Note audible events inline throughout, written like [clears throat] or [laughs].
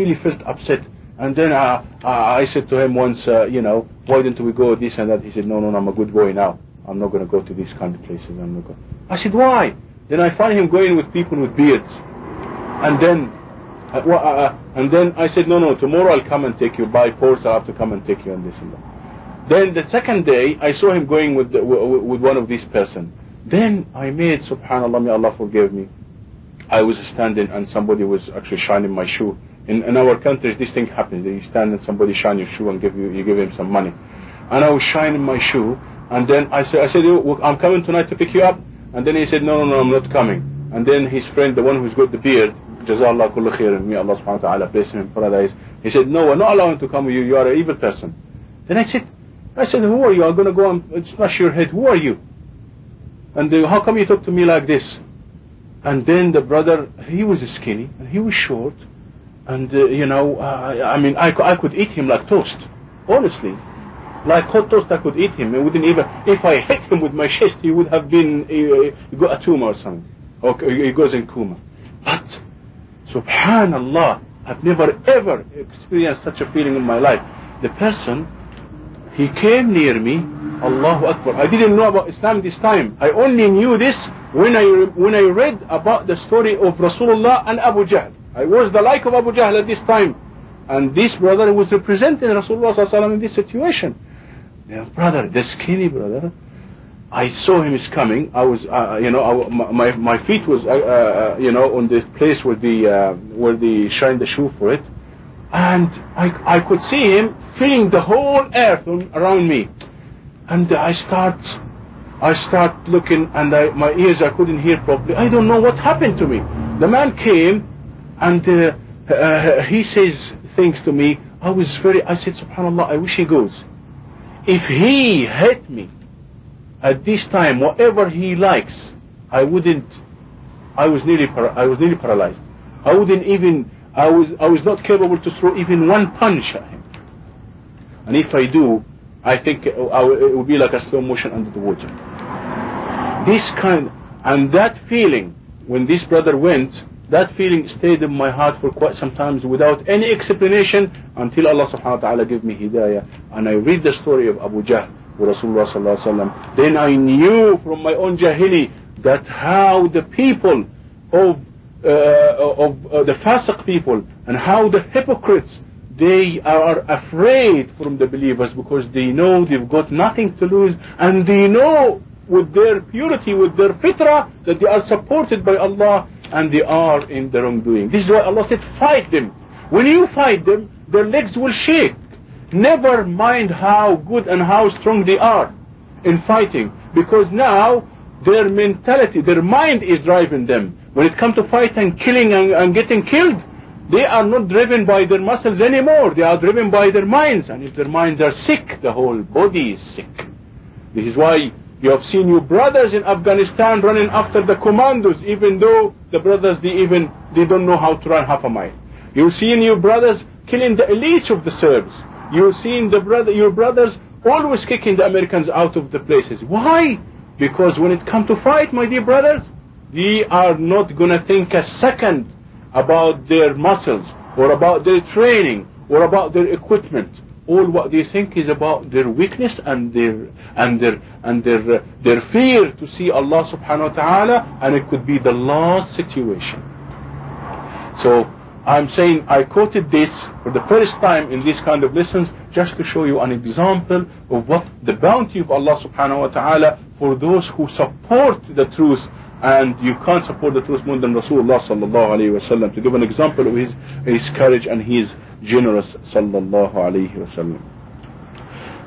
really felt upset. And then uh, uh, I said to him once, uh, you know, why don't we go this and that? He said, no, no, no, I'm a good boy now. I'm not going to go to these kind of places. I'm not going. I said, why? Then I find him going with people with beards. And then, uh, well, uh, and then I said, no, no, tomorrow I'll come and take you. By force, I'll have to come and take you and this and that. Then the second day, I saw him going with, the, with one of these person. Then I made, subhanAllah, may Allah forgive me. I was standing and somebody was actually shining my shoe. In, in our countries, this thing happens. You stand and somebody shine your shoe and give you, you give him some money. And I was shining my shoe. And then I said, I said, I'm coming tonight to pick you up. And then he said, no, no, no, I'm not coming. And then his friend, the one who's got the beard, Jazallah kullu khair, may Allah subhanahu wa ta'ala bless him in paradise. He said, no, we're not allowing to come with you. You are an evil person. Then I said, I said, who are you? I'm going to go and smash your head. Who are you? And uh, how come you talk to me like this? And then the brother, he was skinny and he was short. And, uh, you know, uh, I mean, I, I could eat him like toast. Honestly. Like hot toast, I could eat him. It wouldn't even, if I hit him with my chest, he would have been, uh, got a tumor or something. Or he goes in coma. But, subhanallah, I've never ever experienced such a feeling in my life. The person, he came near me, Allahu Akbar. I didn't know about Islam this time. I only knew this when I, when I read about the story of Rasulullah and Abu Jahl. I was the like of Abu Jahl at this time. And this brother was representing Rasulullah in this situation. Yeah, brother, the skinny brother, I saw him is coming. I was, uh, you know, I, my my feet was, uh, uh, you know, on the place where the uh, where the shine the shoe for it, and I I could see him filling the whole earth on, around me, and I start I start looking, and I, my ears I couldn't hear properly. I don't know what happened to me. The man came, and uh, uh, he says things to me. I was very. I said, Subhanallah, I wish he goes. If he hit me at this time, whatever he likes, I wouldn't. I was nearly. I was nearly paralyzed. I wouldn't even. I was. I was not capable to throw even one punch at him. And if I do, I think it will be like a slow motion under the water. This kind and that feeling when this brother went that feeling stayed in my heart for quite some time without any explanation until Allah subhanahu wa ta'ala gave me hidayah. And I read the story of Abu Jahl Rasulullah sallallahu alaihi wasallam then I knew from my own jahili that how the people of uh, of uh, the fasiq people and how the hypocrites they are afraid from the believers because they know they've got nothing to lose and they know with their purity, with their fitrah, that they are supported by Allah and they are in the wrongdoing. This is why Allah said, fight them. When you fight them, their legs will shake. Never mind how good and how strong they are in fighting. Because now, their mentality, their mind is driving them. When it comes to fight and killing and, and getting killed, they are not driven by their muscles anymore. They are driven by their minds. And if their minds are sick, the whole body is sick. This is why you have seen your brothers in Afghanistan running after the commandos, even though the brothers they even they don't know how to run half a mile. You've seen your brothers killing the elites of the Serbs. You've seen the brother your brothers always kicking the Americans out of the places. Why? Because when it comes to fight, my dear brothers, they are not gonna think a second about their muscles or about their training or about their equipment all what they think is about their weakness and their and their and their uh, their fear to see Allah subhanahu wa ta'ala and it could be the last situation so I'm saying I quoted this for the first time in these kind of lessons just to show you an example of what the bounty of Allah subhanahu wa ta'ala for those who support the truth and you can't support the truth more than Rasulullah sallallahu alayhi wasallam to give an example of his, his courage and his generous sallallahu alayhi wasallam.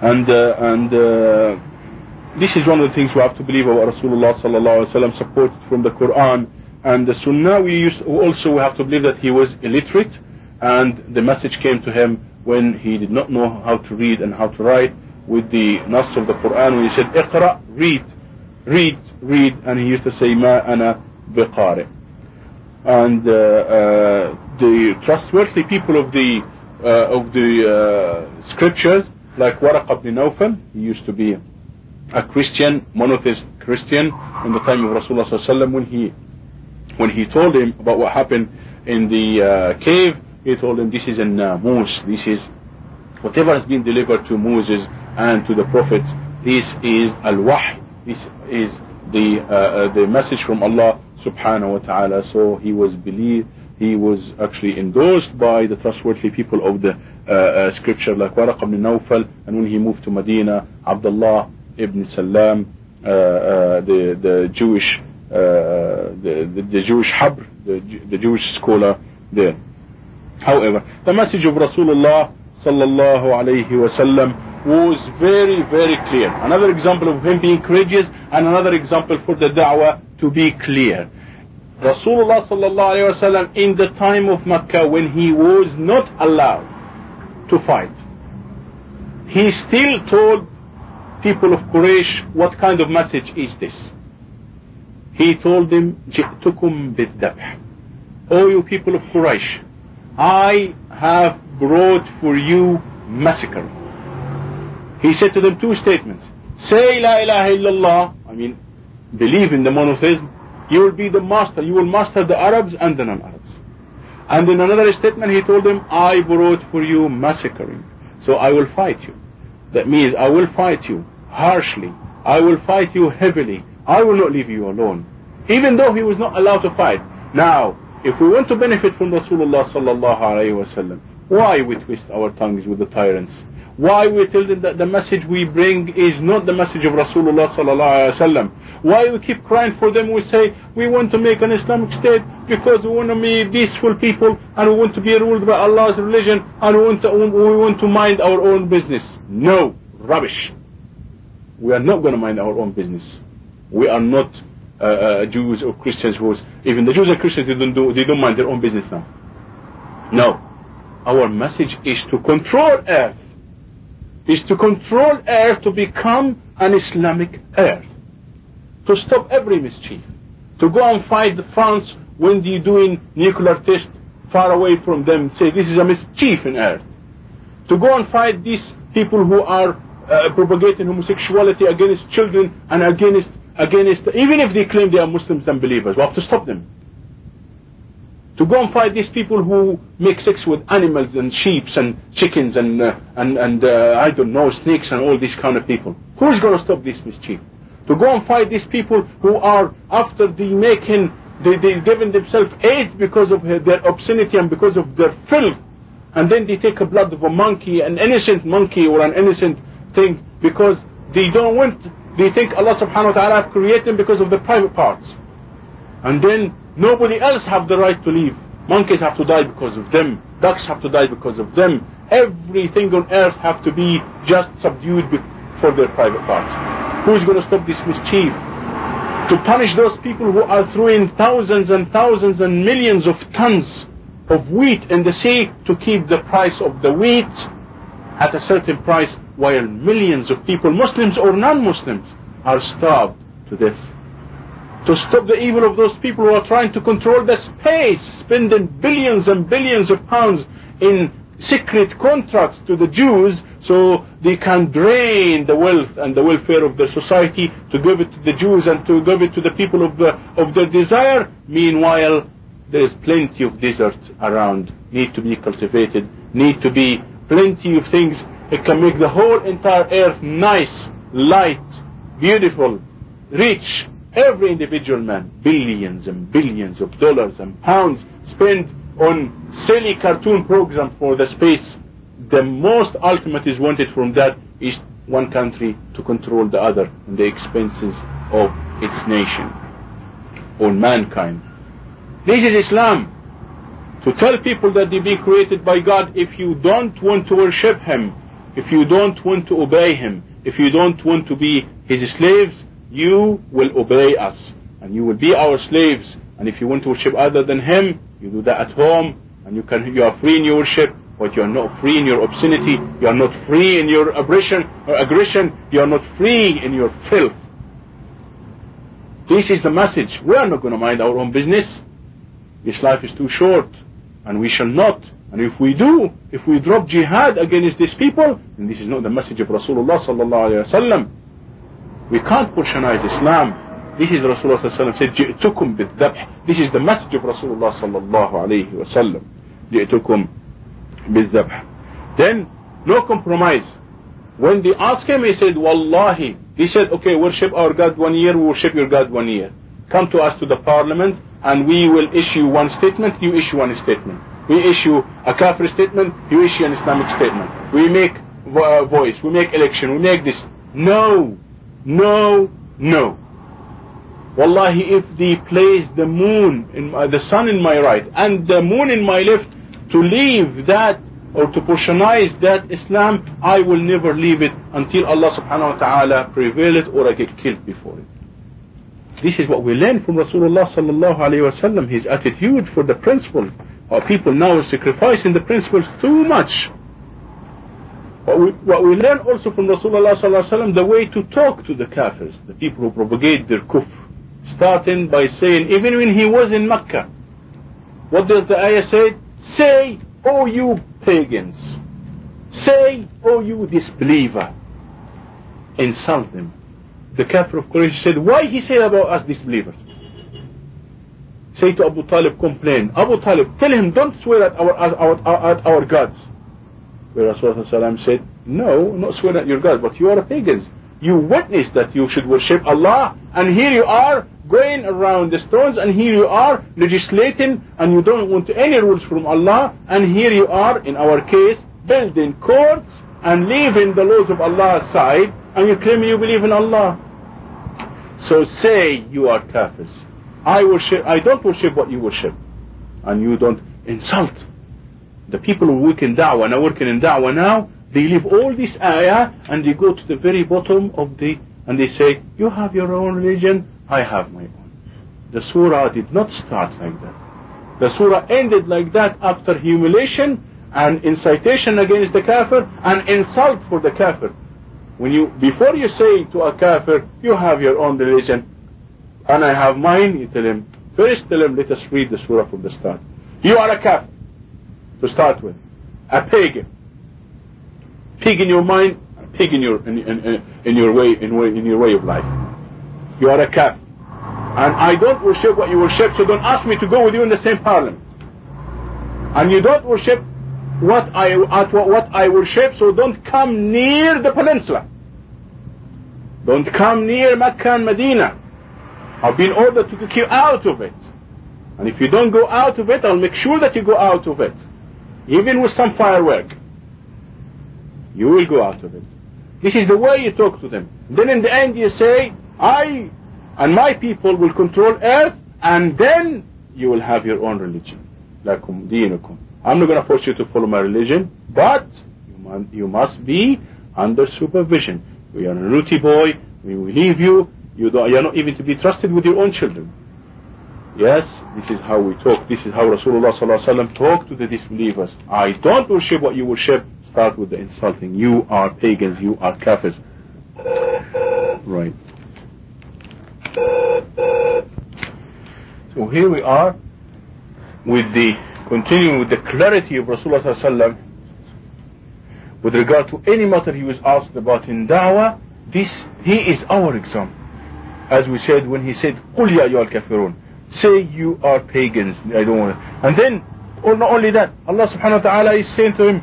And uh, and uh, this is one of the things we have to believe about Rasulullah sallallahu alayhi wasallam supported from the Quran and the Sunnah. We used also we have to believe that he was illiterate, and the message came to him when he did not know how to read and how to write with the nas of the Quran when he said اقرأ read read read and he used to say ما أنا بقارئ and uh, uh, the trustworthy people of the uh, of the scriptures, like Waraq ibn Nawfal, he used to be a Christian, monotheist Christian, in the time of Rasulullah when he when he told him about what happened in the uh, cave he told him this is a namus, this is whatever has been delivered to Moses and to the prophets, this is al-wahy, this is the, uh, uh, the message from Allah subhanahu wa ta'ala. So he was believed, he was actually endorsed by the trustworthy people of the uh, uh, scripture like Waraq ibn Nawfal and when he moved to Medina, Abdullah ibn Salam, uh, the, the Jewish the, the, the, Jewish Habr, the, the Jewish scholar there. However, the message of Rasulullah sallallahu alayhi wasallam was very, very clear. Another example of him being courageous and another example for the da'wah to be clear. Rasulullah sallallahu alayhi wasallam in the time of Mecca when he was not allowed to fight, he still told people of Quraysh what kind of message is this. He told them, جئتكم بالذبح. O you people of Quraysh, I have brought for you massacre. He said to them two statements. Say La ilaha illallah, I mean, believe in the monotheism, you will be the master, you will master the Arabs and the non-Arabs. And in another statement he told them, I brought for you massacring, so I will fight you. That means I will fight you harshly, I will fight you heavily, I will not leave you alone. Even though he was not allowed to fight. Now, if we want to benefit from Rasulullah sallallahu alayhi wasallam, why we twist our tongues with the tyrants? Why we tell them that the message we bring is not the message of Rasulullah sallallahu alayhi wasallam? Why we keep crying for them? We say we want to make an Islamic state because we want to be peaceful people and we want to be ruled by Allah's religion and we want to, we want to mind our own business. No, rubbish. We are not going to mind our own business. We are not uh, uh, Jews or Christians who even the Jews and Christians they don't do they don't mind their own business now. No, our message is to control earth. Is to control earth to become an Islamic earth. To stop every mischief. To go and fight France when they're doing nuclear tests far away from them. Say this is a mischief in earth. To go and fight these people who are uh, propagating homosexuality against children and against against, even if they claim they are Muslims and believers, we have to stop them. To go and fight these people who make sex with animals and sheep and chickens and, uh, and, and uh, I don't know, snakes and all these kind of people. Who is going to stop this mischief? To go and fight these people who are, after the making, they, they giving themselves AIDS because of their obscenity and because of their filth. And then they take the blood of a monkey, an innocent monkey or an innocent thing, because they don't want they think Allah subhanahu wa ta'ala created them because of the private parts. And then nobody else have the right to live. Monkeys have to die because of them. Ducks have to die because of them. Everything on earth have to be just subdued for their private parts. Who is going to stop this mischief? To punish those people who are throwing thousands and thousands and millions of tons of wheat in the sea to keep the price of the wheat at a certain price while millions of people, Muslims or non-Muslims, are starved to death. To stop the evil of those people who are trying to control the space, spending billions and billions of pounds in secret contracts to the Jews so they can drain the wealth and the welfare of the society to give it to the Jews and to give it to the people of, the, of their desire. Meanwhile, there is plenty of desert around, need to be cultivated, need to be plenty of things it can make the whole entire earth nice, light, beautiful, rich. Every individual man, billions and billions of dollars and pounds spent on silly cartoon programs for the space. The most ultimate is wanted from that is one country to control the other and the expenses of its nation or mankind. This is Islam. To tell people that they be created by God if you don't want to worship Him if you don't want to obey him, if you don't want to be his slaves, you will obey us and you will be our slaves. And if you want to worship other than him, you do that at home and you can you are free in your worship, but you are not free in your obscenity, you are not free in your aggression or aggression, you are not free in your filth. This is the message. We are not going to mind our own business. This life is too short and we shall not and if we do, if we drop jihad against these people, then this is not the message of Rasulullah sallallahu alayhi wasallam. We can't portionize Islam. This is Rasulullah sallallahu alayhi wa said, جئتكم بالذبح. This is the message of Rasulullah sallallahu alayhi wasallam. جئتكم بالذبح then no compromise when they asked him he said wallahi he said okay worship our God one year we worship your God one year come to us to the parliament and we will issue one statement you issue one statement we issue a kafir statement you issue an Islamic statement we make uh, voice we make election we make this no No no Wallahi, if they place the moon, in the sun in my right and the moon in my left to leave that or to portionize that Islam, I will never leave it until Allah subhanahu wa ta'ala prevail it or I get killed before it. This is what we learn from Rasulullah sallallahu alayhi wa sallam, his attitude for the principle. Our people now are sacrificing the principles too much. What we, what we learn also from Rasulullah sallam, the way to talk to the kafirs, the people who propagate their kufr starting by saying, even when he was in Mecca, what does the ayah say? Say, O you pagans, say, O you disbeliever, insult them. The kafir of Quraysh said, why he said about us disbelievers? Say to Abu Talib, complain. Abu Talib, tell him, don't swear at our, at our, at our gods. Where Rasulullah said, no, not swear at your God, but you are pagans. You witness that you should worship Allah, and here you are going around the stones and here you are legislating and you don't want any rules from Allah and here you are in our case building courts and leaving the laws of Allah aside and you claim you believe in Allah so say you are kafirs I worship I don't worship what you worship and you don't insult the people who work in da'wah and are working in da'wah now they leave all this ayah and they go to the very bottom of the and they say you have your own religion I have my own. The surah did not start like that. The surah ended like that after humiliation and incitation against the kafir and insult for the kafir. When you, before you say to a kafir, you have your own religion and I have mine, you tell him, first tell him, let us read the surah from the start. You are a kafir to start with, a pagan. Pig in your mind, pig in your in, in, in your way in, way in your way of life. You are a kafir. And I don't worship what you worship, so don't ask me to go with you in the same parliament. And you don't worship what I, at what I worship, so don't come near the peninsula. Don't come near Mecca and Medina. I've been ordered to kick you out of it. And if you don't go out of it, I'll make sure that you go out of it Even with some firework. You will go out of it. This is the way you talk to them. Then in the end you say, I and my people will control earth and then you will have your own religion لكم دينكم I'm not going to force you to follow my religion but you, you must be under supervision we are a naughty boy we will leave you you, don't, you are not even to be trusted with your own children Yes, this is how we talk. This is how Rasulullah ﷺ talked to the disbelievers. I don't worship what you worship. Start with the insulting. You are pagans. You are kafirs. Right. So here we are with the continuing with the clarity of Rasulullah ﷺ with regard to any matter he was asked about in da'wah. This he is our example, as we said when he said, "Qul ya ayyuhal kafirun." Say you are pagans I don't want to and then or not only that Allah subhanahu wa ta'ala is saying to him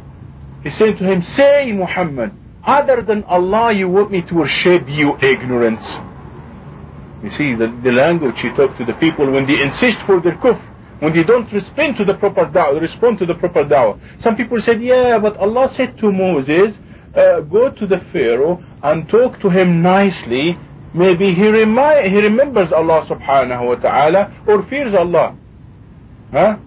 he's saying to him say Muhammad other than Allah you want me to worship you ignorance you see, the, the language he talked to the people when they insist for their kufr, when they don't respond to the proper da'wah, respond to the proper da'wah. Some people said, yeah, but Allah said to Moses, uh, go to the Pharaoh and talk to him nicely. Maybe he, remi he remembers Allah subhanahu wa ta'ala or fears Allah. Huh?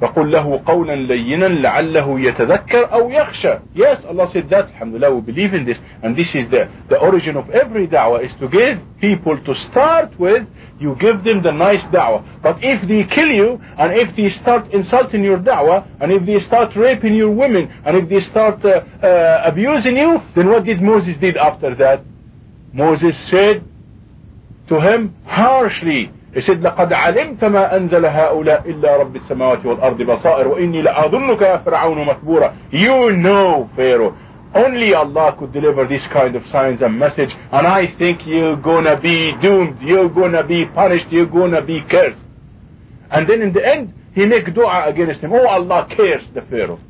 فقل له قولا لينا لعله يتذكر أو يخشى yes Allah said that alhamdulillah we believe in this and this is the the origin of every da'wah is to give people to start with you give them the nice da'wah but if they kill you and if they start insulting your da'wah and if they start raping your women and if they start uh, uh, abusing you then what did Moses did after that Moses said to him harshly He said, لقد علمت ما أنزل هؤلاء إلا رب السماوات والأرض بصائر وإني لأظنك يا فرعون مثبورا You know, Pharaoh, only Allah could deliver this kind of signs and message and I think you're gonna be doomed, you're gonna be punished, you're gonna be cursed. And then in the end, he make dua against him. Oh Allah, curse the Pharaoh.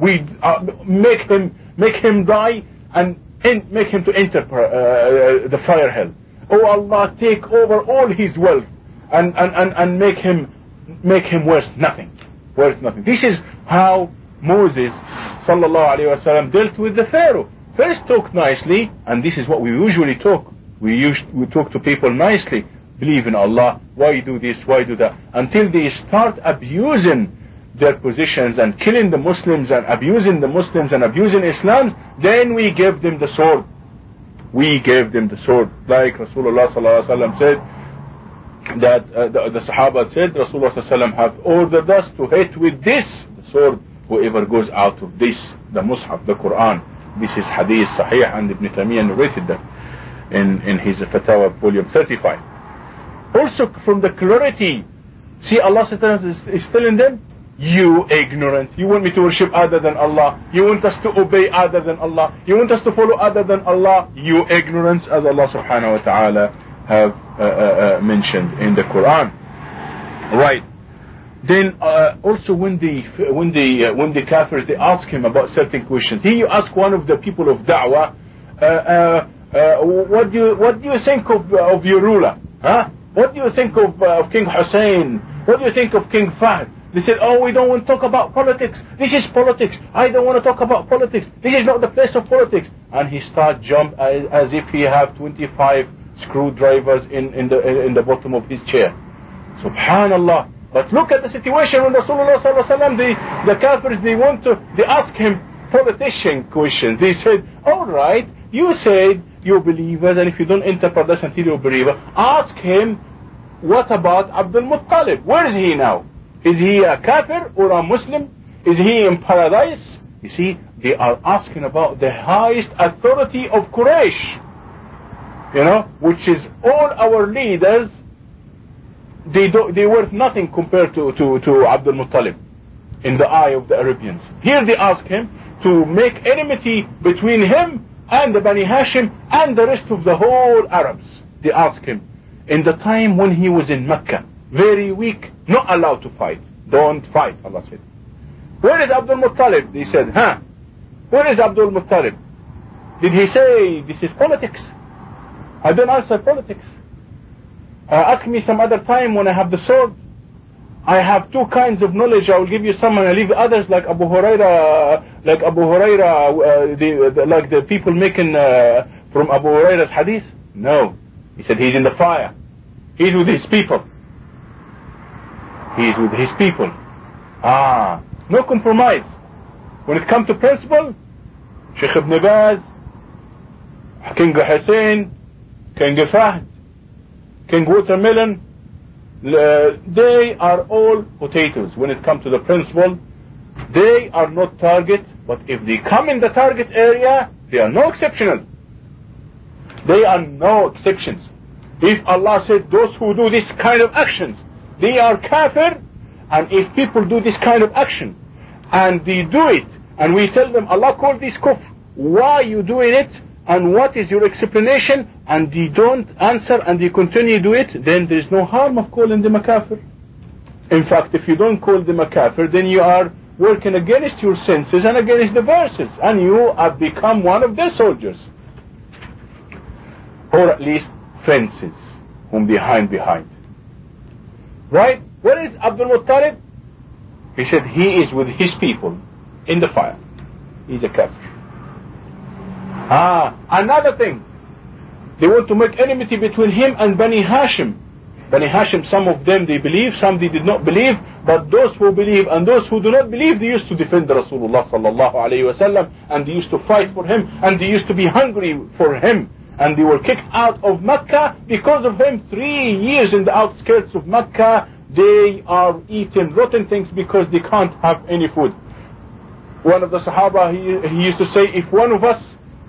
We uh, make him make him die and in, make him to enter uh, the fire hell. Oh Allah, take over all his wealth and, and, and, and make him make him worth nothing. Worth nothing. This is how Moses sallallahu alayhi wasallam dealt with the Pharaoh. First talk nicely, and this is what we usually talk. We, used, we talk to people nicely. Believe in Allah. Why do this? Why do that? Until they start abusing their positions and killing the Muslims and abusing the Muslims and abusing Islam, then we give them the sword. We gave them the sword. Like Rasulullah said, that uh, the, the Sahaba said, Rasulullah have ordered us to hit with this, sword, whoever goes out of this, the Mus'haf, the Quran. This is Hadith Sahih and Ibn Taymiyyah narrated that in, in his Fatawa volume 35. Also from the clarity, see Allah is telling them, you ignorant. You want me to worship other than Allah. You want us to obey other than Allah. You want us to follow other than Allah. You ignorance as Allah subhanahu wa ta'ala have uh, uh, uh, mentioned in the Quran. Right. Then uh, also when the when the uh, when the kafirs they ask him about certain questions. Here you ask one of the people of da'wah, uh, what do you what do you think of of your ruler? Huh? What do you think of of King Hussein? What do you think of King Fahd? They said, oh, we don't want to talk about politics. This is politics. I don't want to talk about politics. This is not the place of politics. And he start jump as, as if he have 25 screwdrivers in, in, the, in the bottom of his chair. Subhanallah. But look at the situation when Rasulullah sallallahu the, the kafirs, they want to, they ask him politician questions. They said, all right, you said you're believers and if you don't enter paradise until you're a believer, ask him, what about Abdul Muttalib? Where is he now? Is he a kafir or a Muslim? Is he in paradise? You see, they are asking about the highest authority of Quraysh. You know, which is all our leaders, they, do, they worth nothing compared to, to, to Abdul Muttalib in the eye of the Arabians. Here they ask him to make enmity between him and the Bani Hashim and the rest of the whole Arabs. They ask him in the time when he was in Mecca very weak, not allowed to fight. Don't fight, Allah said. Where is Abdul Muttalib? They said, huh? Where is Abdul Muttalib? Did he say this is politics? I don't answer politics. Uh, ask me some other time when I have the sword. I have two kinds of knowledge. I will give you some and I leave others like Abu Huraira, like Abu Huraira, uh, the, the, like the people making uh, from Abu Huraira's hadith. No. He said he's in the fire. He's with his people. He is with his people. Ah, no compromise. When it comes to principle, Sheikh Ibn Baz, King Hussein, King Fahd, King Watermelon, they are all potatoes. When it comes to the principle, they are not target, but if they come in the target area, they are no exceptional. They are no exceptions. If Allah said those who do this kind of actions, they are kafir, and if people do this kind of action, and they do it, and we tell them, Allah called this kufr, why you doing it, and what is your explanation, and they don't answer, and they continue to do it, then there is no harm of calling them a kafir. In fact, if you don't call them a kafir, then you are working against your senses and against the verses, and you have become one of their soldiers. Or at least fences, whom behind behind. Right? Where is Abdul Muttalib? He said he is with his people in the fire. He's a kafir. Ah, another thing. They want to make enmity between him and Bani Hashim. Bani Hashim, some of them they believe, some they did not believe, but those who believe and those who do not believe, they used to defend Rasulullah sallallahu alayhi wasallam, and they used to fight for him, and they used to be hungry for him and they were kicked out of Mecca because of him. Three years in the outskirts of Mecca, they are eating rotten things because they can't have any food. One of the Sahaba, he, he used to say, if one of us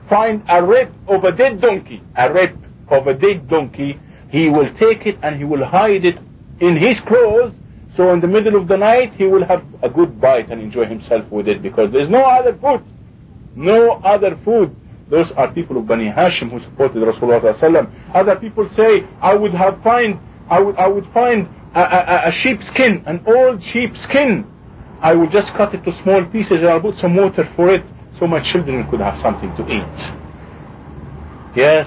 find a rib of a dead donkey, a rib of a dead donkey, he will take it and he will hide it in his clothes. So in the middle of the night, he will have a good bite and enjoy himself with it because there's no other food. No other food. Those are people of Bani Hashim who supported Rasulullah Other people say, I would have find, I would, I would find a, a, a sheep skin, an old sheep skin. I would just cut it to small pieces and I'll put some water for it so my children could have something to eat. Yes,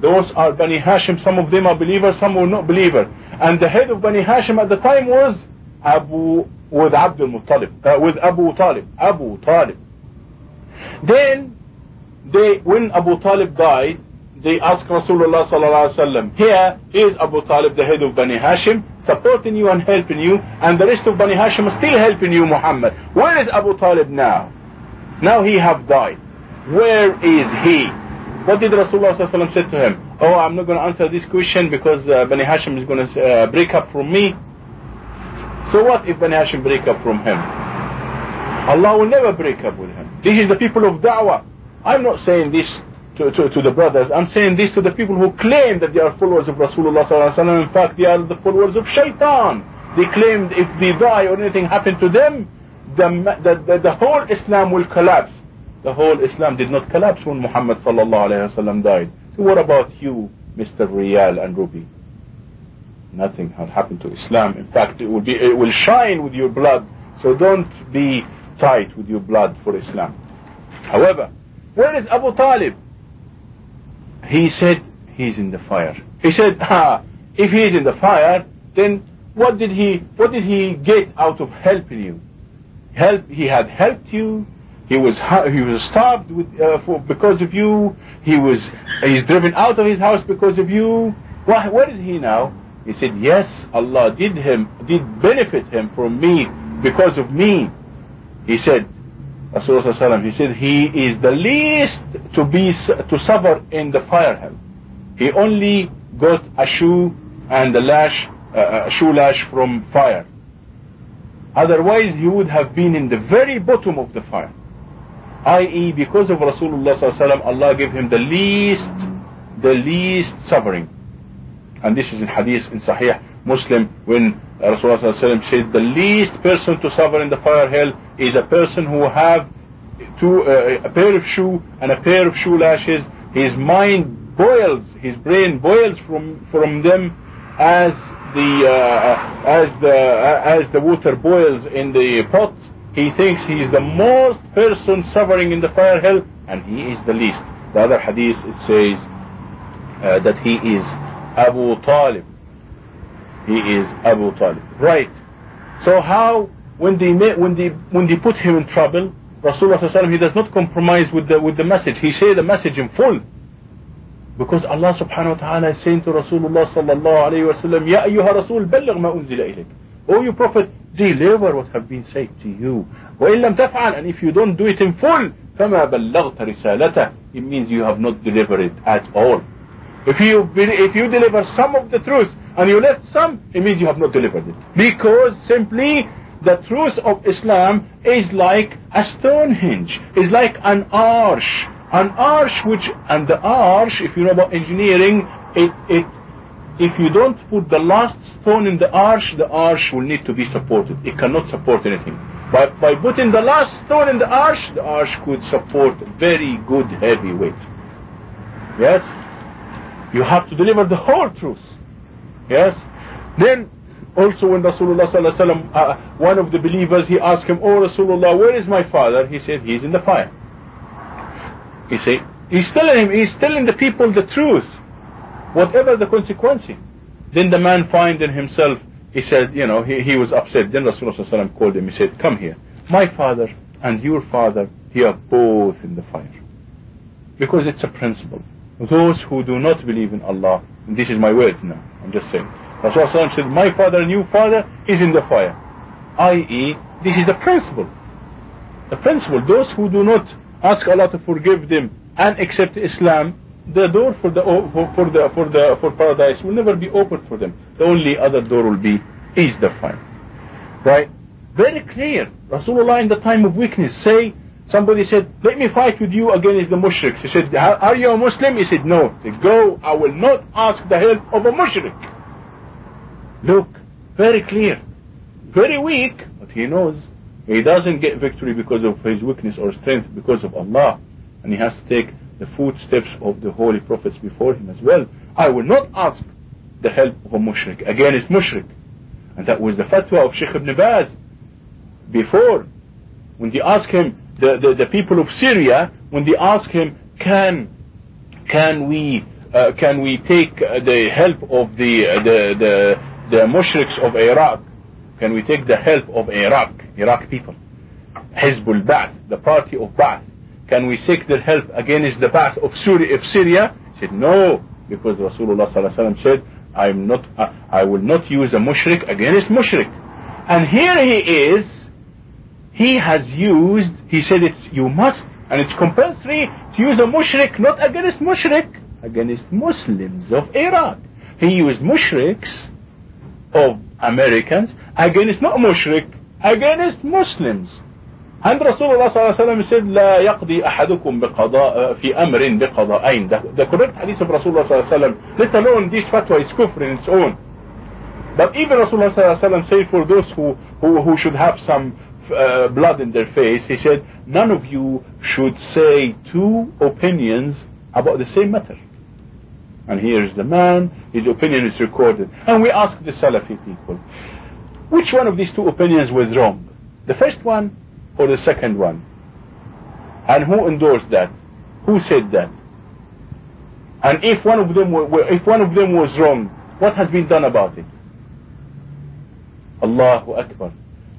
those are Bani Hashim. Some of them are believers, some are not believers. And the head of Bani Hashim at the time was Abu with Abdul Muttalib, uh, with Abu Talib, Abu Talib. Then they, when Abu Talib died, they asked Rasulullah sallallahu alaihi wasallam, here is Abu Talib, the head of Bani Hashim, supporting you and helping you, and the rest of Bani Hashim are still helping you, Muhammad. Where is Abu Talib now? Now he have died. Where is he? What did Rasulullah sallallahu alaihi wasallam say to him? Oh, I'm not going to answer this question because uh, Bani Hashim is going to uh, break up from me. So what if Bani Hashim break up from him? Allah will never break up with him. This is the people of da'wah. I'm not saying this to, to, to, the brothers. I'm saying this to the people who claim that they are followers of Rasulullah sallallahu In fact, they are the followers of shaitan. They claimed if they die or anything happened to them, the, the, the, the whole Islam will collapse. The whole Islam did not collapse when Muhammad sallallahu died. So what about you, Mr. Riyal and Ruby? Nothing had happened to Islam. In fact, it will, be, it will shine with your blood. So don't be tight with your blood for Islam. However, where is Abu Talib? He said, he's in the fire. He said, ah, if he's in the fire, then what did he, what did he get out of helping you? Help, he had helped you, he was he was starved with, uh, for, because of you. He was he's driven out of his house because of you. Why, where is he now? He said, yes, Allah did him did benefit him from me because of me. He said, Rasulullah he said he is the least to be to suffer in the fire hell. He only got a shoe and a lash, uh, a shoe lash from fire. Otherwise, he would have been in the very bottom of the fire. I.e., because of Rasulullah Allah gave him the least, the least suffering. And this is in Hadith in Sahih Muslim when Rasulullah said the least person to suffer in the fire hell is a person who have two, uh, a pair of shoe and a pair of shoe lashes. His mind boils, his brain boils from from them as the uh, as the uh, as the water boils in the pot. He thinks he is the most person suffering in the fire hell, and he is the least. The other hadith it says uh, that he is Abu Talib. He is Abu Talib. Right. So how when they when they when they put him in trouble, Rasulullah he does not compromise with the with the message. He say the message in full. Because Allah subhanahu wa ta'ala is saying to Rasulullah sallallahu alayhi wa sallam, Ya ayyuha Rasul, balligh ma unzila ilayk. O you Prophet, deliver what have been said to you. وإن لم تفعل, and if you don't do it in full, فما بلغت رسالته. It means you have not delivered it at all. If you, if you deliver some of the truth and you left some, it means you have not delivered it. Because simply the truth of Islam is like a Stonehenge, is like an arch. An arch which, and the arch, if you know about engineering, it, it, if you don't put the last stone in the arch, the arch will need to be supported. It cannot support anything. But by putting the last stone in the arch, the arch could support very good heavy weight. Yes? You have to deliver the whole truth. Yes? Then also when Rasulullah sallallahu uh, one of the believers, he asked him, Oh Rasulullah, where is my father? He said, he's in the fire. He said, he's telling him, he's telling the people the truth, whatever the consequence. Then the man find in himself, he said, you know, he, he was upset. Then Rasulullah sallallahu called him, he said, come here. My father and your father, he are both in the fire. Because it's a principle. Those who do not believe in Allah, and this is my words now, I'm just saying. Rasulullah said, my father and your father is in the fire. I.e., this is the principle. The principle, those who do not ask Allah to forgive them and accept Islam, the door for the for the for the for paradise will never be opened for them. The only other door will be is the fire. Right? Very clear. Rasulullah in the time of weakness say somebody said, Let me fight with you against the mushriks. He said, Are you a Muslim? He said, No. He said, Go, I will not ask the help of a mushrik. Look, very clear. Very weak, but he knows he doesn't get victory because of his weakness or strength, because of Allah. And he has to take the footsteps of the holy prophets before him as well. I will not ask the help of a mushrik. Again, it's mushrik. And that was the fatwa of Sheikh Ibn Baz before. When they asked him, the, the, the people of Syria, when they asked him, can, can we, uh, can we take uh, the help of the, uh, the, the, the mushriks of Iraq? Can we take the help of Iraq, Iraq people? Hezbollah, Ba'ath, the party of Ba'ath. Can we seek their help against the Ba'ath of Syria? Of Syria? He said, no, because Rasulullah said, I'm not, uh, I will not use a mushrik against mushrik. And here he is, he has used, he said it's, you must, and it's compulsory to use a mushrik not against mushrik, against Muslims of Iraq. He used mushriks of Americans against not mushrik, against Muslims. And Rasulullah صلى الله عليه وسلم said لا يقضي أحدكم بقضاء في أمر بقضاءين the, the correct hadith of Rasulullah صلى الله عليه وسلم let alone this fatwa is kufr in its own but even Rasulullah صلى الله عليه وسلم said for those who, who, who should have some uh, blood in their face he said none of you should say two opinions about the same matter and here's the man his opinion is recorded and we ask the Salafi people which one of these two opinions was wrong the first one or the second one? And who endorsed that? Who said that? And if one of them were, if one of them was wrong, what has been done about it? Allahu Akbar.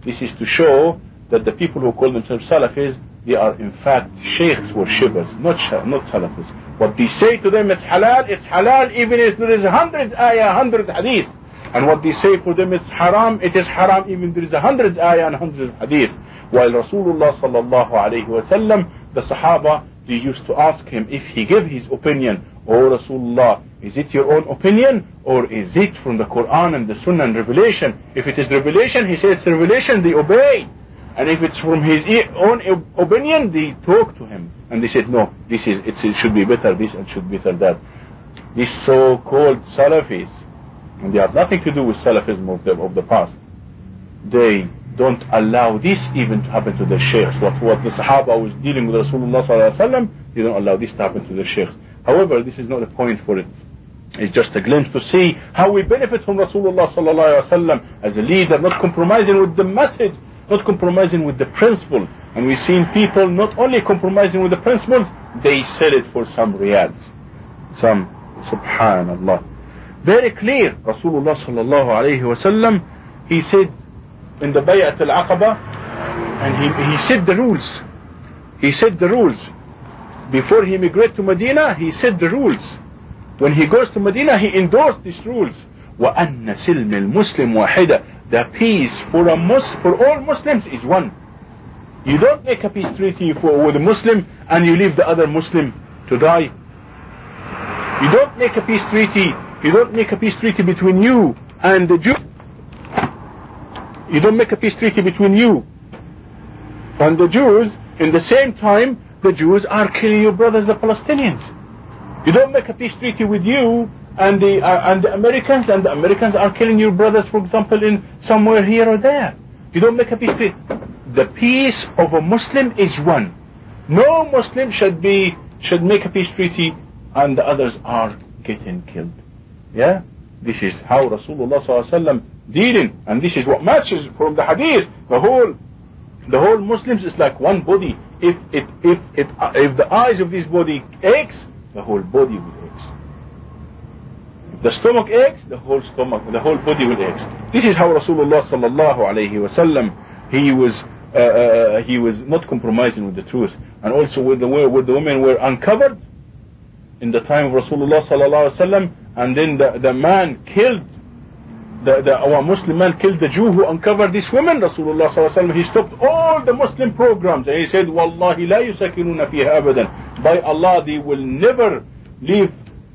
This is to show that the people who call themselves Salafis, they are in fact sheikhs worshippers, not not Salafis. What they say to them, it's halal, it's halal even if there is a hundred ayah, hundred hadith. And what they say for them, it's haram, it is haram even if there is a hundred ayah and hundred hadith. While Rasulullah sallallahu alayhi wasallam, the Sahaba, they used to ask him if he gave his opinion, Oh Rasulullah, is it your own opinion or is it from the Quran and the Sunnah and revelation? If it is revelation, he it's revelation, they obey. And if it's from his own opinion, they talk to him. And they said, no, this is, it should be better this and should be better that. These so-called Salafis, and they have nothing to do with Salafism of the, of the past. They don't allow this even to happen to the sheikhs. What, what the Sahaba was dealing with Rasulullah they don't allow this to happen to the sheikhs. However, this is not a point for it. It's just a glimpse to see how we benefit from Rasulullah as a leader, not compromising with the message, not compromising with the principle. And we've seen people not only compromising with the principles, they sell it for some riyals. Some, subhanallah. Very clear, Rasulullah sallallahu alayhi wasallam, he said, in the Bay'at al-Aqaba and he, he said the rules. He said the rules. Before he immigrated to Medina, he said the rules. When he goes to Medina, he endorsed these rules. وأن سلم المسلم واحدة the peace for a Mus for all Muslims is one. You don't make a peace treaty for, with a Muslim and you leave the other Muslim to die. You don't make a peace treaty. You don't make a peace treaty between you and the Jew. You don't make a peace treaty between you and the Jews. In the same time, the Jews are killing your brothers, the Palestinians. You don't make a peace treaty with you and the uh, and the Americans, and the Americans are killing your brothers, for example, in somewhere here or there. You don't make a peace treaty. The peace of a Muslim is one. No Muslim should be should make a peace treaty and the others are getting killed. Yeah, this is how Rasulullah sallallahu dealing. And this is what matches from the hadith. The whole, the whole Muslims is like one body. If it, if it, if the eyes of this body aches, the whole body will ache. The stomach aches, the whole stomach, the whole body will ache. This is how Rasulullah sallallahu alayhi wasallam, he was, uh, uh, he was not compromising with the truth. And also with the, with the women were uncovered in the time of Rasulullah sallallahu alayhi wasallam, and then the, the man killed the, the, our Muslim man killed the Jew who uncovered this woman, Rasulullah sallallahu he stopped all the Muslim programs and he said, Wallahi la yusakinuna fiha abadan. By Allah, they will never live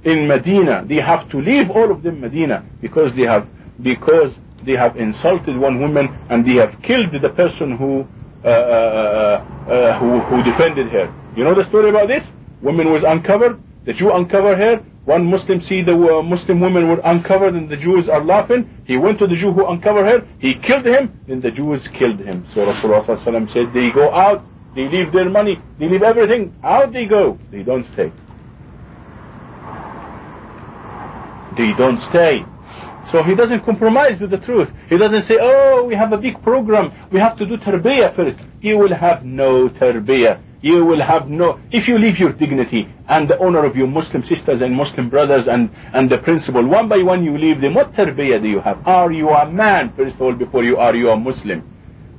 in Medina. They have to leave all of them Medina because they have, because they have insulted one woman and they have killed the person who, uh, uh, uh, uh who, who defended her. You know the story about this? Woman was uncovered, the Jew uncovered her, one Muslim see the uh, Muslim women were uncovered and the Jews are laughing. He went to the Jew who uncovered her. He killed him. Then the Jews killed him. So Rasulullah said, they go out. They leave their money. They leave everything. Out they go. They don't stay. They don't stay. So he doesn't compromise with the truth. He doesn't say, oh, we have a big program. We have to do tarbiyah first. You will have no tarbiyah. You will have no, if you leave your dignity and the honor of your Muslim sisters and Muslim brothers and, and the principle, one by one you leave them, what tarbiyah do you have? Are you a man, first of all, before you are you a Muslim?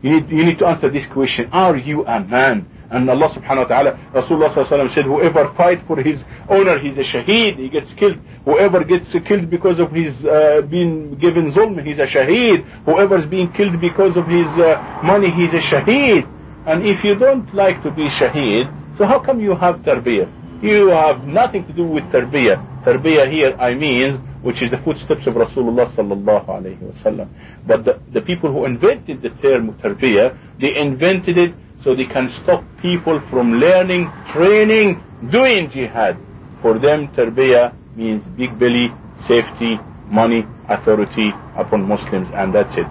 You need, you need to answer this question. Are you a man? And Allah subhanahu wa ta'ala, Rasulullah sallallahu said, whoever fight for his honor, he's a shaheed, he gets killed. Whoever gets killed because of his uh, being given zulm, he's a shaheed. Whoever's being killed because of his uh, money, he's a shaheed. And if you don't like to be shaheed, so how come you have tarbiyah? You have nothing to do with tarbiyah. Tarbiyah here, I mean, which is the footsteps of Rasulullah sallallahu alayhi wa But the, the people who invented the term tarbiyah, they invented it so they can stop people from learning, training, doing jihad. For them, tarbiyah means big belly, safety, money, authority upon Muslims, and that's it.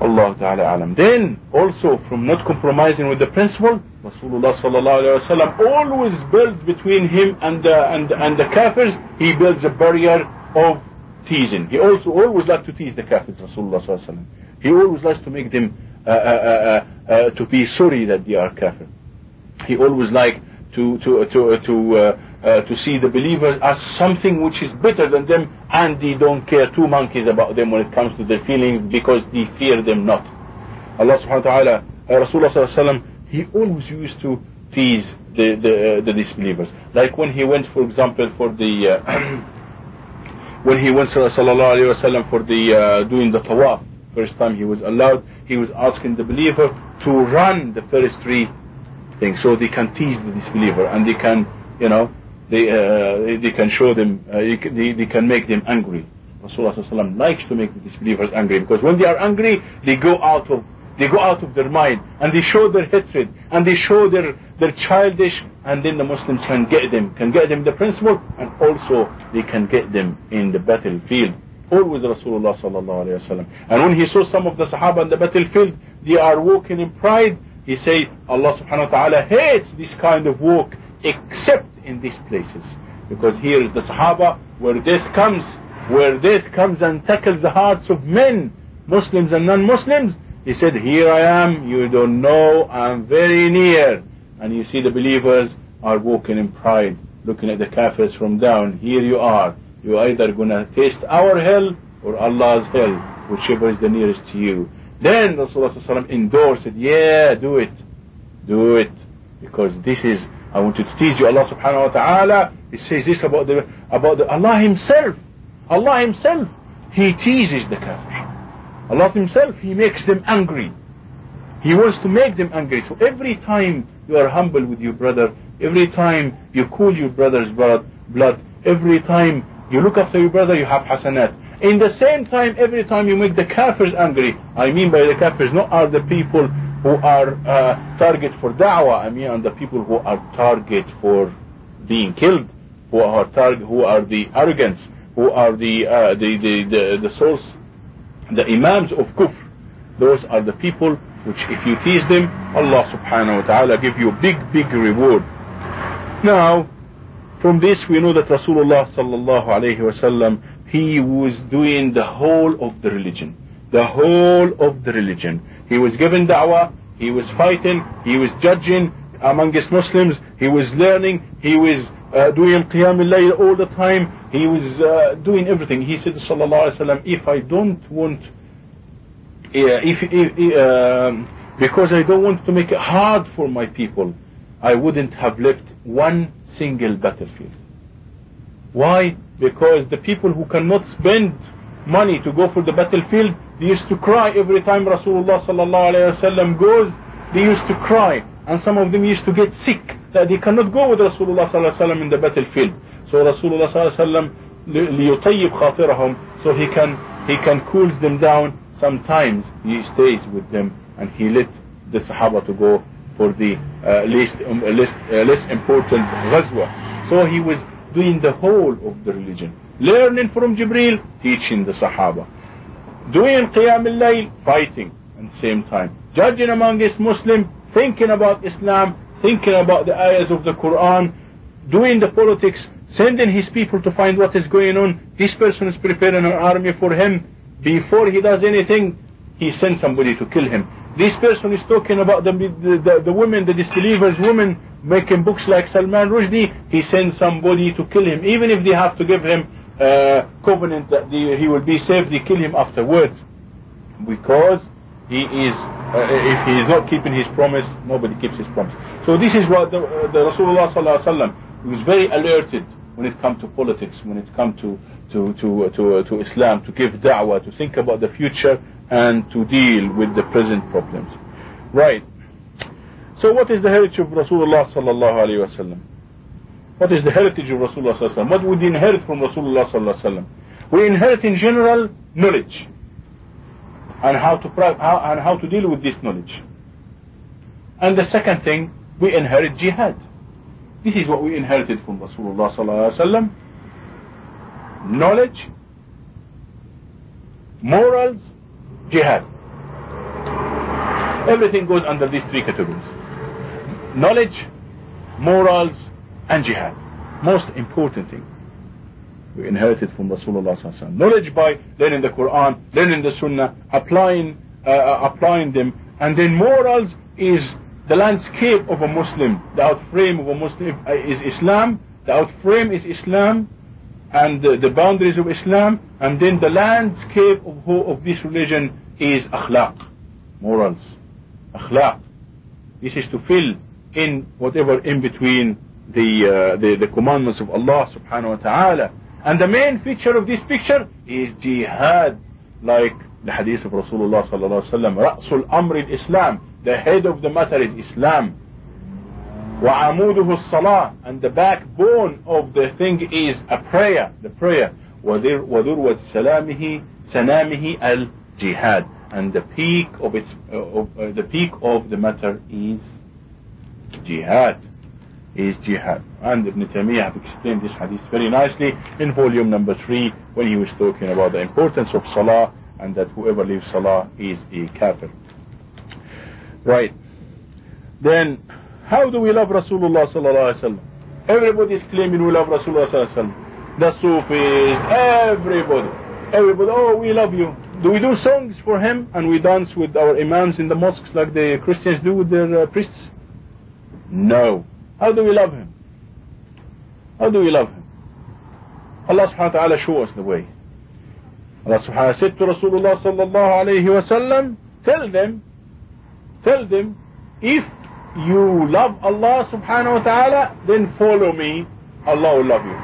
Allah Ta'ala alam. Then, also from not compromising with the principle, Rasulullah sallallahu alayhi wa sallam always builds between him and the, and, and the kafirs, he builds a barrier of teasing. He also always likes to tease the kafirs, Rasulullah sallallahu alayhi wa sallam. He always likes to make them Uh, uh, uh, to be sorry that they are kafir. He always like to to to to uh, to see the believers as something which is better than them, and they don't care two monkeys about them when it comes to their feelings because they fear them not. Allah subhanahu wa taala, Rasulullah sallallahu alaihi wasallam, he always used to tease the the, the disbelievers. Like when he went, for example, for the [coughs] when he went sallallahu alaihi wasallam for the doing the tawaf first time he was allowed, he was asking the believer to run the first three things so they can tease the disbeliever and they can, you know, they, uh, they can show them, uh, they, they can make them angry. Rasulullah likes to make the disbelievers angry because when they are angry, they go out of they go out of their mind and they show their hatred and they show their, their childish and then the Muslims can get them, can get them the principle and also they can get them in the battlefield always Rasulullah sallallahu alayhi wasallam. And when he saw some of the Sahaba on the battlefield, they are walking in pride, he said, Allah subhanahu wa ta'ala hates this kind of walk except in these places. Because here is the Sahaba where death comes, where death comes and tackles the hearts of men, Muslims and non-Muslims. He said, here I am, you don't know, I'm very near. And you see the believers are walking in pride, looking at the kafirs from down. Here you are you're either gonna taste our hell or Allah's hell, whichever is the nearest to you. Then Rasulullah endorsed it, yeah, do it. Do it. Because this is, I want to teach you Allah subhanahu wa ta'ala, He says this about the, about the, Allah Himself. Allah Himself, He teases the kafir. Allah Himself, He makes them angry. He wants to make them angry. So every time you are humble with your brother, every time you cool your brother's blood, blood every time you look after your brother, you have hasanat. In the same time, every time you make the kafirs angry, I mean by the kafirs, not are the people who are uh, target for da'wah, I mean are the people who are target for being killed, who are target, who are the arrogance, who are the, uh, the, the, the, the source, the imams of kufr. Those are the people which if you tease them, Allah subhanahu wa ta'ala give you big, big reward. Now, from this we know that Rasulullah sallallahu alayhi wasallam he was doing the whole of the religion. The whole of the religion. He was giving da'wah, he was fighting, he was judging amongst Muslims, he was learning, he was uh, doing qiyam al all the time, he was uh, doing everything. He said sallallahu alayhi wasallam, if I don't want, uh, if, if um, because I don't want to make it hard for my people, I wouldn't have left one single battlefield. Why? Because the people who cannot spend money to go for the battlefield, they used to cry every time Rasulullah sallallahu alayhi wasallam goes, they used to cry. And some of them used to get sick that they cannot go with Rasulullah sallallahu alayhi wasallam in the battlefield. So Rasulullah sallallahu alayhi wasallam so he can he can cools them down. Sometimes he stays with them and he let the Sahaba to go for the uh, least, um, least, uh, less important ghazwa. So he was doing the whole of the religion. Learning from Jibril, teaching the Sahaba. Doing Qiyam al-Layl, fighting at the same time. Judging among his Muslim, thinking about Islam, thinking about the ayahs of the Quran, doing the politics, sending his people to find what is going on. This person is preparing an army for him. Before he does anything, he sends somebody to kill him. This person is talking about the, the, the, the women, the disbelievers, women making books like Salman Rushdie. He sends somebody to kill him. Even if they have to give him uh, covenant that he will be saved, they kill him afterwards. Because he is, uh, if he is not keeping his promise, nobody keeps his promise. So this is what the, uh, the Rasulullah sallallahu was very alerted when it comes to politics, when it comes to to to to, uh, to Islam, to give da'wah, to think about the future and to deal with the present problems. Right. So what is the heritage of Rasulullah sallallahu alayhi wasallam? What is the heritage of Rasulullah sallallahu alayhi What would we inherit from Rasulullah sallallahu alayhi We inherit in general knowledge and how to how, and how to deal with this knowledge. And the second thing, we inherit jihad. This is what we inherited from Rasulullah sallallahu alayhi Knowledge, morals, jihad. Everything goes under these three categories. Knowledge, morals, and jihad. Most important thing. We inherited from Rasulullah Knowledge by learning the Quran, learning the Sunnah, applying, uh, uh, applying them. And then morals is the landscape of a Muslim. The outframe of a Muslim uh, is Islam. The outframe is Islam and the, boundaries of Islam. And then the landscape of, of this religion is akhlaq, morals, akhlaq. This is to fill in whatever in between the, uh, the, the commandments of Allah subhanahu wa ta'ala. And the main feature of this picture is jihad, like the hadith of Rasulullah sallallahu alaihi wasallam. Ra'sul amr islam The head of the matter is Islam. وعموده الصلاة and the backbone of the thing is a prayer, the prayer. وذروة سلامه سنامه jihad and the peak of its uh, of, uh, the peak of the matter is jihad is jihad and Ibn Taymiyyah have explained this hadith very nicely in volume number 3 when he was talking about the importance of salah and that whoever leaves salah is a kafir right then how do we love Rasulullah sallallahu alaihi wasallam everybody is claiming we love Rasulullah sallallahu alaihi wasallam the Sufis everybody everybody oh we love you do we do songs for him and we dance with our imams in the mosques like the Christians do with their uh, priests? No. How do we love him? How do we love him? Allah subhanahu wa ta'ala show us the way. Allah subhanahu wa ta'ala said to Rasulullah sallallahu alayhi wa sallam, tell them, tell them, if you love Allah subhanahu wa ta'ala, then follow me, Allah will love you.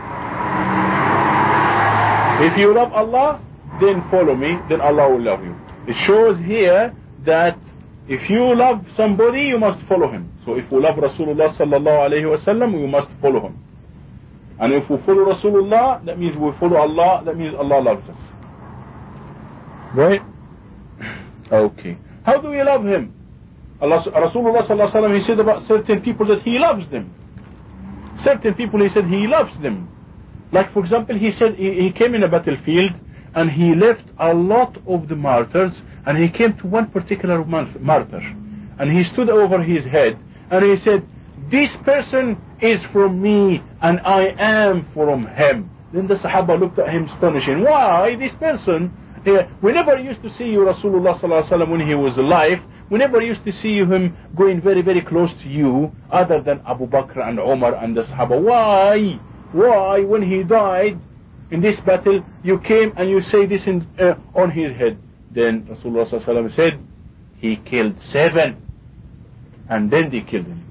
If you love Allah, then follow me, then Allah will love you. It shows here that if you love somebody, you must follow him. So if we love Rasulullah sallallahu alayhi wa sallam, we must follow him. And if we follow Rasulullah, that means we follow Allah, that means Allah loves us. Right? [clears throat] Okay. How do we love him? Allah, Rasulullah sallallahu alayhi wasallam, he said about certain people that he loves them. Certain people, he said he loves them. Like for example, he said he, he came in a battlefield and he left a lot of the martyrs and he came to one particular martyr. And he stood over his head and he said this person is from me and I am from him. Then the Sahaba looked at him astonishing. Why this person? Uh, we never used to see you Rasulullah sallallahu when he was alive we never used to see him going very very close to you other than Abu Bakr and Umar and the Sahaba why? Why when he died in this battle you came and you say this in, uh, on his head? Then Rasulullah said he killed seven. And then they killed him.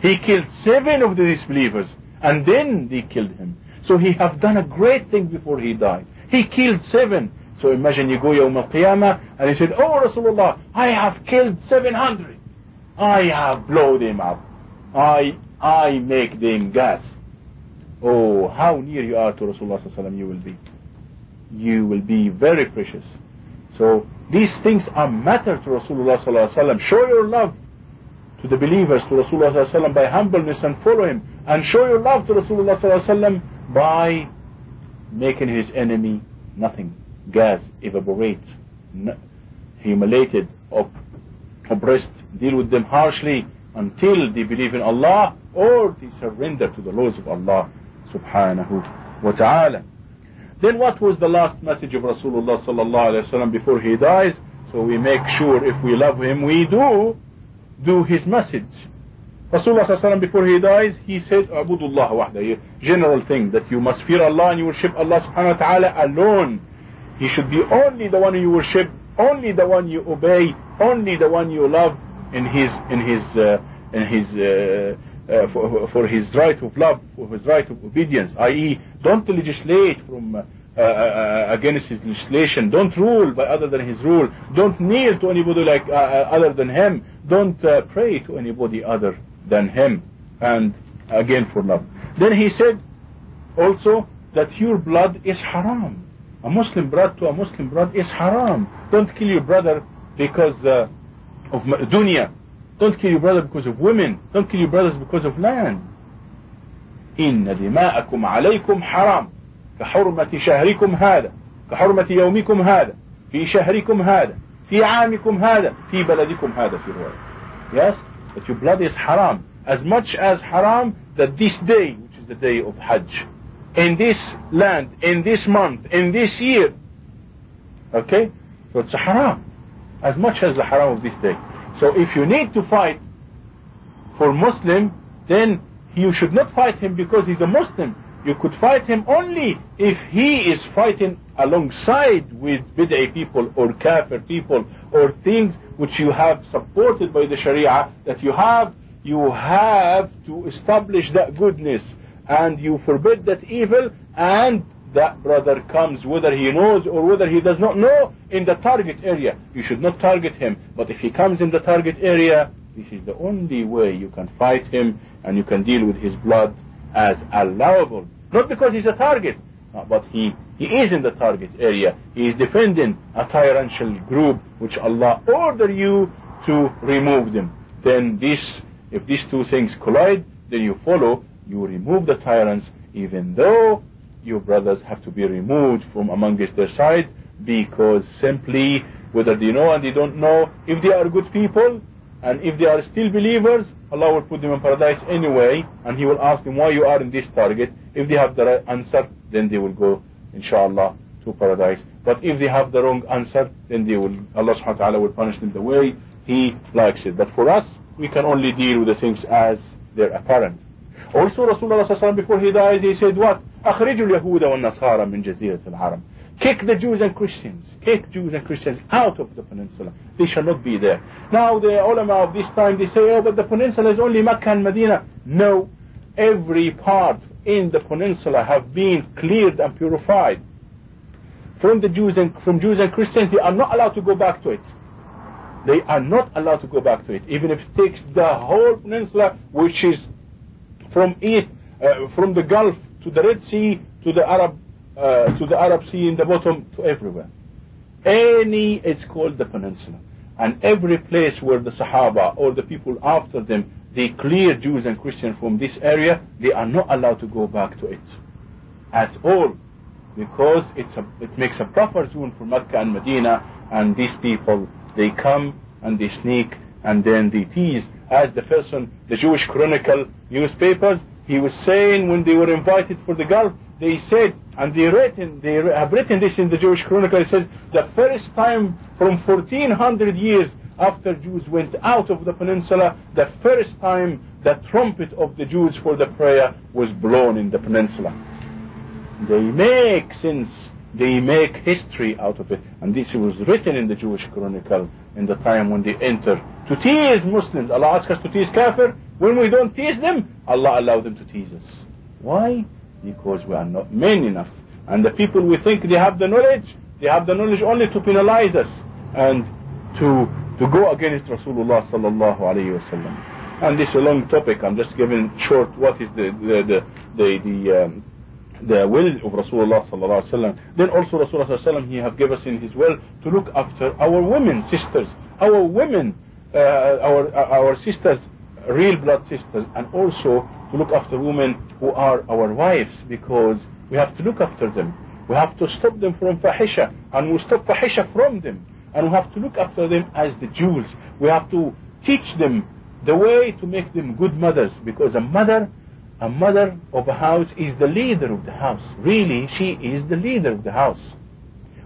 He killed seven of the disbelievers and then they killed him. So he have done a great thing before he died. He killed seven so imagine you go Yawm al-Qiyamah and he said oh Rasulullah I have killed 700 I have blown them up I I make them gas Oh, how near you are to Rasulullah you will be. You will be very precious. So these things are matter to Rasulullah Show your love to the believers, to Rasulullah by humbleness and follow him. And show your love to Rasulullah by making his enemy nothing. Gas, evaporate, humiliated, op oppressed, deal with them harshly until they believe in Allah or they surrender to the laws of Allah subhanahu wa ta'ala. Then what was the last message of Rasulullah sallallahu alayhi wa before he dies? So we make sure if we love him, we do do his message. Rasulullah before he dies, he said, Abudullah wahda, general thing, that you must fear Allah and you worship Allah subhanahu wa ta'ala alone. He should be only the one you worship, only the one you obey, only the one you love in his, in his, uh, in his, uh, uh, for, for, his right of love, for his right of obedience, i.e., don't legislate from uh, uh, uh, against his legislation. Don't rule by other than his rule. Don't kneel to anybody like other than him. Don't pray to anybody other than him. And again for love. Then he said also that your blood is haram. A Muslim blood to a Muslim blood is haram. Don't kill your brother because of dunya. Don't kill your brother because of women. Don't kill your brothers because of land. إن دماءكم عليكم حرام كحرمة شهركم هذا كحرمة يومكم هذا في شهركم هذا في عامكم هذا في بلدكم هذا في رواية yes that your blood is haram as much as haram that this day which is the day of Hajj in this land in this month in this year. Okay? So it's a haram. As much as the haram of this day. So if you need to fight for Muslim then you should not fight him because he's a Muslim. You could fight him only if he is fighting alongside with bid'ah people or kafir people or things which you have supported by the sharia that you have. You have to establish that goodness and you forbid that evil and that brother comes whether he knows or whether he does not know in the target area you should not target him but if he comes in the target area this is the only way you can fight him and you can deal with his blood as allowable not because he's a target, uh, but he, he is in the target area. He is defending a tyrannical group which Allah order you to remove them. Then this, if these two things collide, then you follow, you remove the tyrants, even though your brothers have to be removed from amongst their side, because simply, whether they know and they don't know, if they are good people, and if they are still believers, Allah will put them in paradise anyway, and He will ask them why you are in this target. If they have the right answer, then they will go, inshallah, to paradise. But if they have the wrong answer, then they will, Allah subhanahu wa ta'ala will punish them the way He likes it. But for us, we can only deal with the things as they're apparent. Also Rasulullah before he dies, he said what? أخرجوا اليهود والنصارى من جزيرة العرب. Kick the Jews and Christians. Kick Jews and Christians out of the peninsula. They shall not be there. Now the ulama of this time, they say, oh, but the peninsula is only Mecca and Medina. No. Every part in the peninsula have been cleared and purified. From the Jews and from Jews and Christians, they are not allowed to go back to it. They are not allowed to go back to it, even if it takes the whole peninsula, which is from east, uh, from the Gulf to the Red Sea to the Arab uh, to the Arab Sea in the bottom to everywhere. Any, it's called the peninsula. And every place where the Sahaba or the people after them, they clear Jews and Christians from this area, they are not allowed to go back to it at all. Because it's a, it makes a buffer zone for Mecca and Medina, and these people, they come and they sneak and then they tease. As the person, the Jewish Chronicle newspapers, he was saying when they were invited for the Gulf, they said, and they written, they have written this in the Jewish Chronicle, it says, the first time from 1400 years after Jews went out of the peninsula, the first time the trumpet of the Jews for the prayer was blown in the peninsula. They make sense, they make history out of it. And this was written in the Jewish Chronicle in the time when they enter to tease Muslims. Allah asks us to tease kafir. When we don't tease them, Allah allowed them to tease us. Why? because we are not men enough. And the people we think they have the knowledge, they have the knowledge only to penalize us and to to go against Rasulullah sallallahu alayhi wasallam. And this is a long topic. I'm just giving short what is the the the the, the um, the will of Rasulullah sallallahu alaihi wasallam. Then also Rasulullah sallallahu alaihi wasallam he have given us in his will to look after our women sisters, our women, uh, our our sisters, real blood sisters, and also to look after women who are our wives because we have to look after them. We have to stop them from fahisha and we stop fahisha from them. And we have to look after them as the jewels. We have to teach them the way to make them good mothers because a mother a mother of a house is the leader of the house. Really, she is the leader of the house.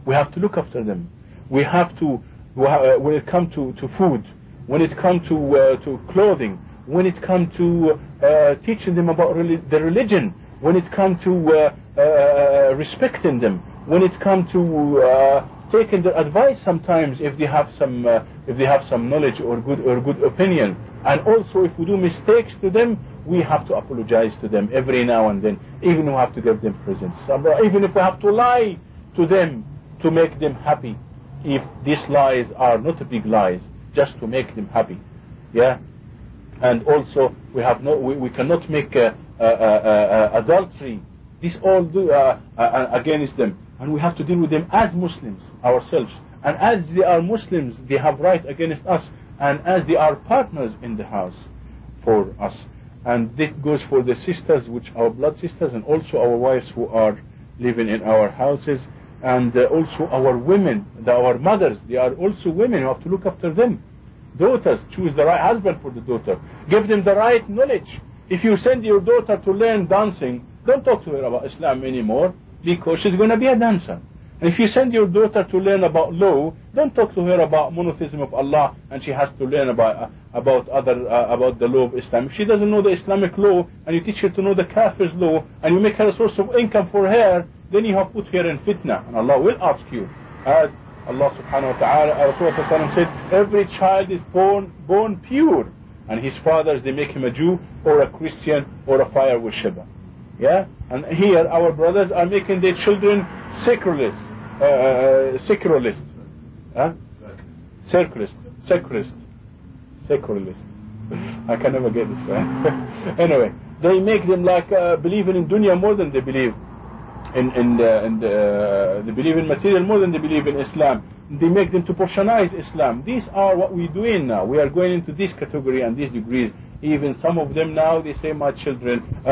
We have to look after them. We have to, uh, when it comes to, to food, when it comes to, uh, to clothing, when it comes to uh, teaching them about the religion, when it comes to uh, uh, respecting them, when it comes to uh, taking their advice sometimes if they have some if they have some knowledge or good or good opinion, and also if we do mistakes to them, we have to apologize to them every now and then, even we have to give them presents, even if we have to lie to them to make them happy, if these lies are not big lies, just to make them happy, yeah. And also we have no, we, we cannot make uh, uh, uh, adultery. This all do against them, and we have to deal with them as Muslims ourselves. And as they are Muslims, they have right against us, and as they are partners in the house for us and this goes for the sisters which are blood sisters and also our wives who are living in our houses. And uh, also our women the, our mothers they are also women you have to look after them. Daughters choose the right husband for the daughter. Give them the right knowledge. If you send your daughter to learn dancing don't talk to her about Islam anymore because she's going to be a dancer if you send your daughter to learn about law, don't talk to her about monotheism of Allah and she has to learn about uh, about other uh, about the law of Islam. If she doesn't know the Islamic law and you teach her to know the Kafir's law and you make her a source of income for her, then you have put her in fitna and Allah will ask you. As Allah subhanahu wa ta'ala, Rasulullah said, every child is born born pure and his fathers they make him a Jew or a Christian or a fire worshipper. Yeah? And here our brothers are making their children secularists secularist. Huh? Secularist. Secularist. Secularist. [laughs] I can never get this right. [laughs] anyway, they make them like uh, believing in dunya more than they believe in in the, in uh, they believe in material more than they believe in Islam. They make them to portionize Islam. These are what we're doing now. We are going into this category and these degrees. Even some of them now, they say, my children.